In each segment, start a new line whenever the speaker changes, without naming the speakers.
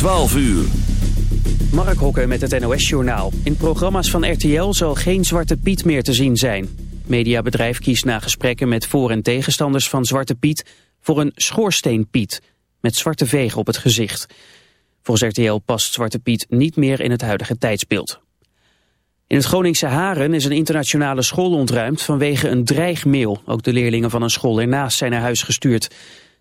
12 uur.
Mark Hokker met het NOS-journaal. In programma's van RTL zal geen Zwarte Piet meer te zien zijn. Mediabedrijf kiest na gesprekken met voor- en tegenstanders van Zwarte Piet... voor een schoorsteenpiet, met zwarte vegen op het gezicht. Volgens RTL past Zwarte Piet niet meer in het huidige tijdsbeeld. In het Groningse Haren is een internationale school ontruimd vanwege een dreigmail. Ook de leerlingen van een school ernaast zijn naar huis gestuurd.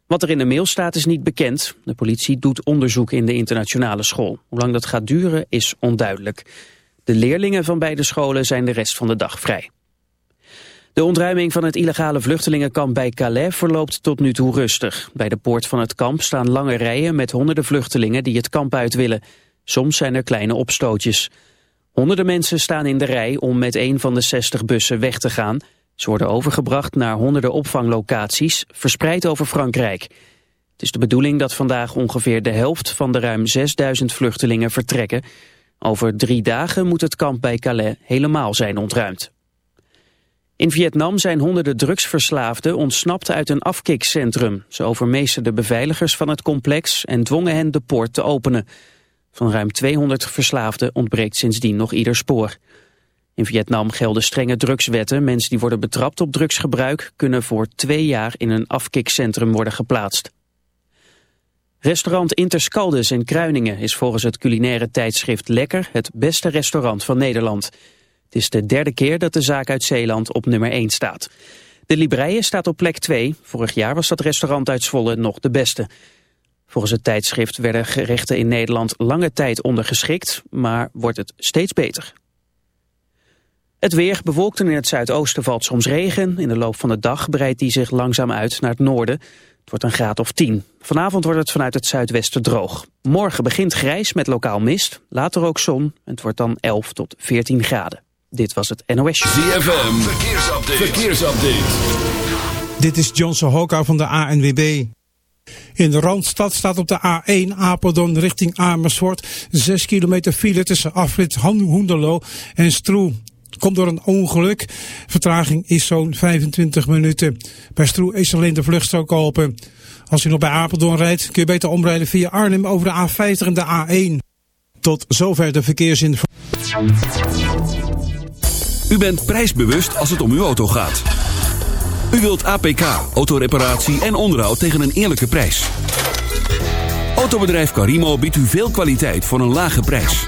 Wat er in de mail staat is niet bekend. De politie doet onderzoek in de internationale school. Hoe lang dat gaat duren is onduidelijk. De leerlingen van beide scholen zijn de rest van de dag vrij. De ontruiming van het illegale vluchtelingenkamp bij Calais verloopt tot nu toe rustig. Bij de poort van het kamp staan lange rijen met honderden vluchtelingen die het kamp uit willen. Soms zijn er kleine opstootjes. Honderden mensen staan in de rij om met een van de 60 bussen weg te gaan. Ze worden overgebracht naar honderden opvanglocaties, verspreid over Frankrijk. Het is de bedoeling dat vandaag ongeveer de helft van de ruim 6000 vluchtelingen vertrekken. Over drie dagen moet het kamp bij Calais helemaal zijn ontruimd. In Vietnam zijn honderden drugsverslaafden ontsnapt uit een afkikcentrum. Ze overmeesterden beveiligers van het complex en dwongen hen de poort te openen. Van ruim 200 verslaafden ontbreekt sindsdien nog ieder spoor. In Vietnam gelden strenge drugswetten. Mensen die worden betrapt op drugsgebruik kunnen voor twee jaar in een afkikcentrum worden geplaatst. Restaurant Interscaldes in Kruiningen is volgens het culinaire tijdschrift Lekker het beste restaurant van Nederland. Het is de derde keer dat de zaak uit Zeeland op nummer 1 staat. De Libreie staat op plek 2. Vorig jaar was dat restaurant uit Zwolle nog de beste. Volgens het tijdschrift werden gerechten in Nederland lange tijd ondergeschikt, maar wordt het steeds beter. Het weer bewolkt en in het zuidoosten valt soms regen. In de loop van de dag breidt die zich langzaam uit naar het noorden. Het wordt een graad of 10. Vanavond wordt het vanuit het zuidwesten droog. Morgen begint grijs met lokaal mist, later ook zon. En het wordt dan 11 tot 14 graden. Dit was het NOS.
ZFM, verkeersupdate. verkeersupdate.
Dit is Johnson Hoka van de ANWB. In de Randstad staat op de A1 Apeldoorn richting Amersfoort 6 kilometer file tussen afrit Hoenderloo en Stroe. Komt door een ongeluk. Vertraging is zo'n 25 minuten. Bij Stroe is alleen de vluchtstrook open. Als u nog bij Apeldoorn rijdt, kun je beter omrijden via Arnhem over de A50 en de A1. Tot zover de verkeersinformatie.
U bent prijsbewust als het om uw auto gaat. U wilt APK, autoreparatie en onderhoud tegen een eerlijke prijs. Autobedrijf Carimo biedt u veel kwaliteit voor een lage prijs.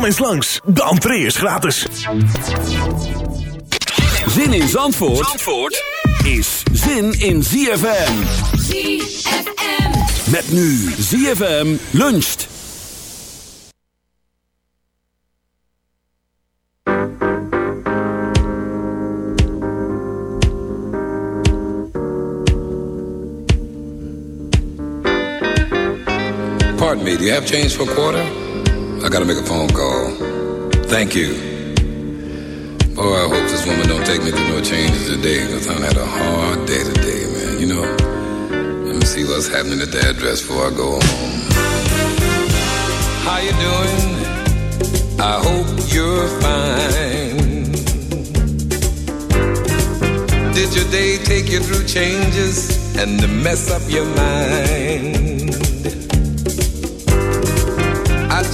Kom eens langs, de entree is gratis.
Zin in Zandvoort, Zandvoort is zin in ZFM.
ZFM.
Met nu ZFM luncht.
Pardon me, do you have change for a quarter? I gotta make a phone call. Thank you. Oh, I hope this woman don't take me through no changes today, because I had a hard day today, man. You know, let me see what's happening at the address before I go home. How you doing? I hope you're fine. Did your day take you through changes and to mess up your mind?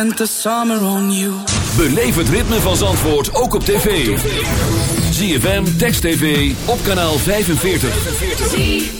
spent the summer on you.
Beleef het ritme van Zandvoort ook op tv. ZFM, Text TV, op kanaal 45.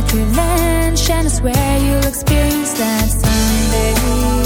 Get
revenge, and I swear you'll experience that someday.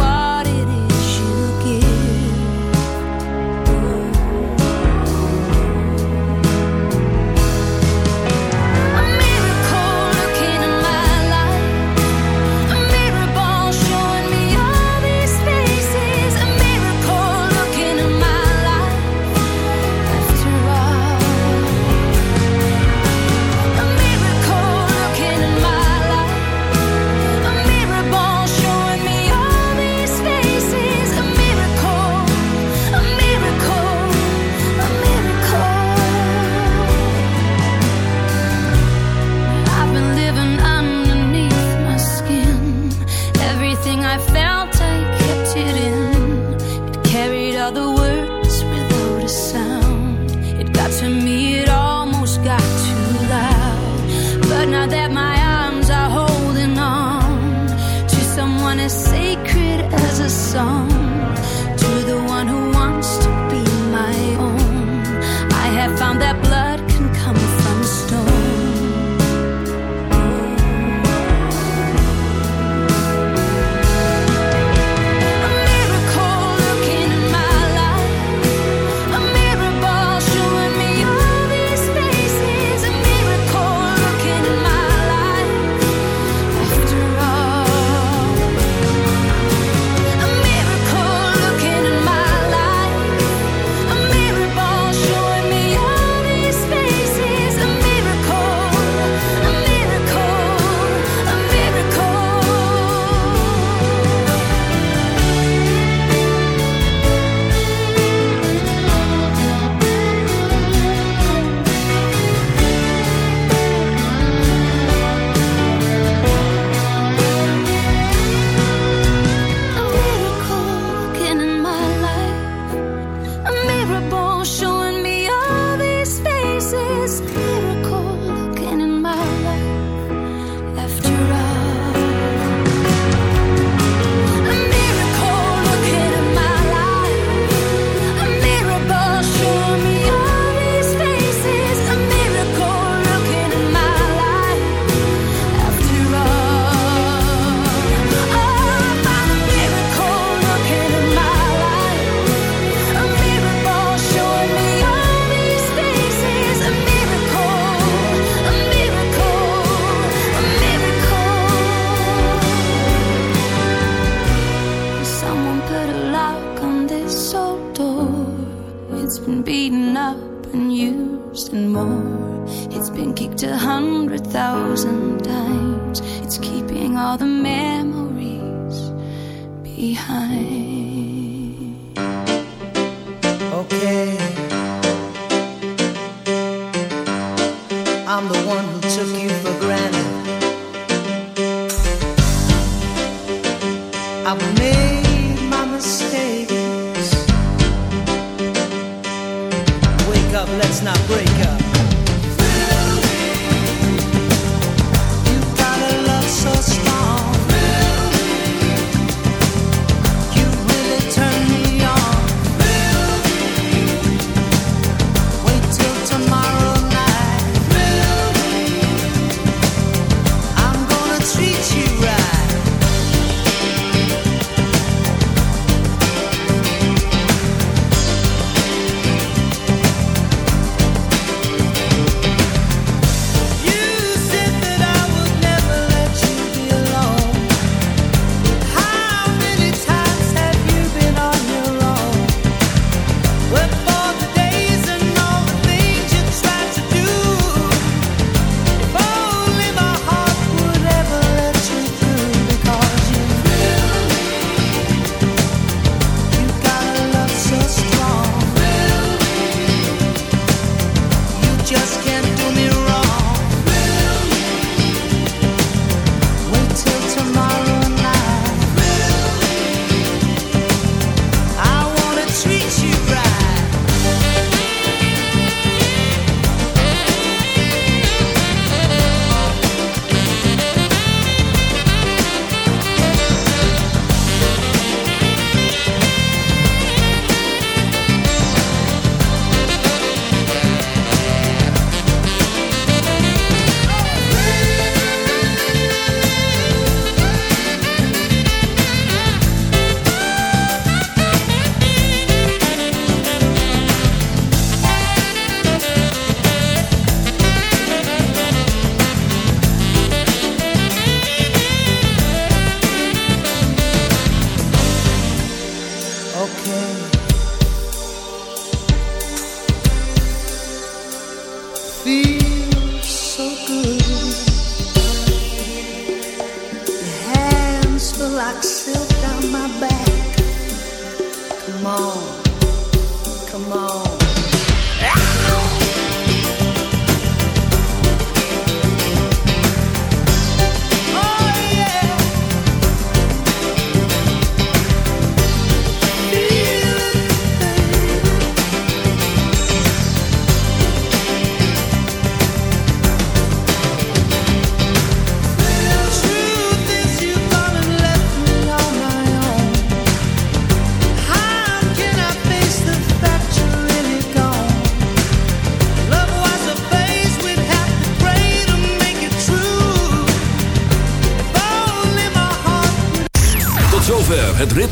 陌生。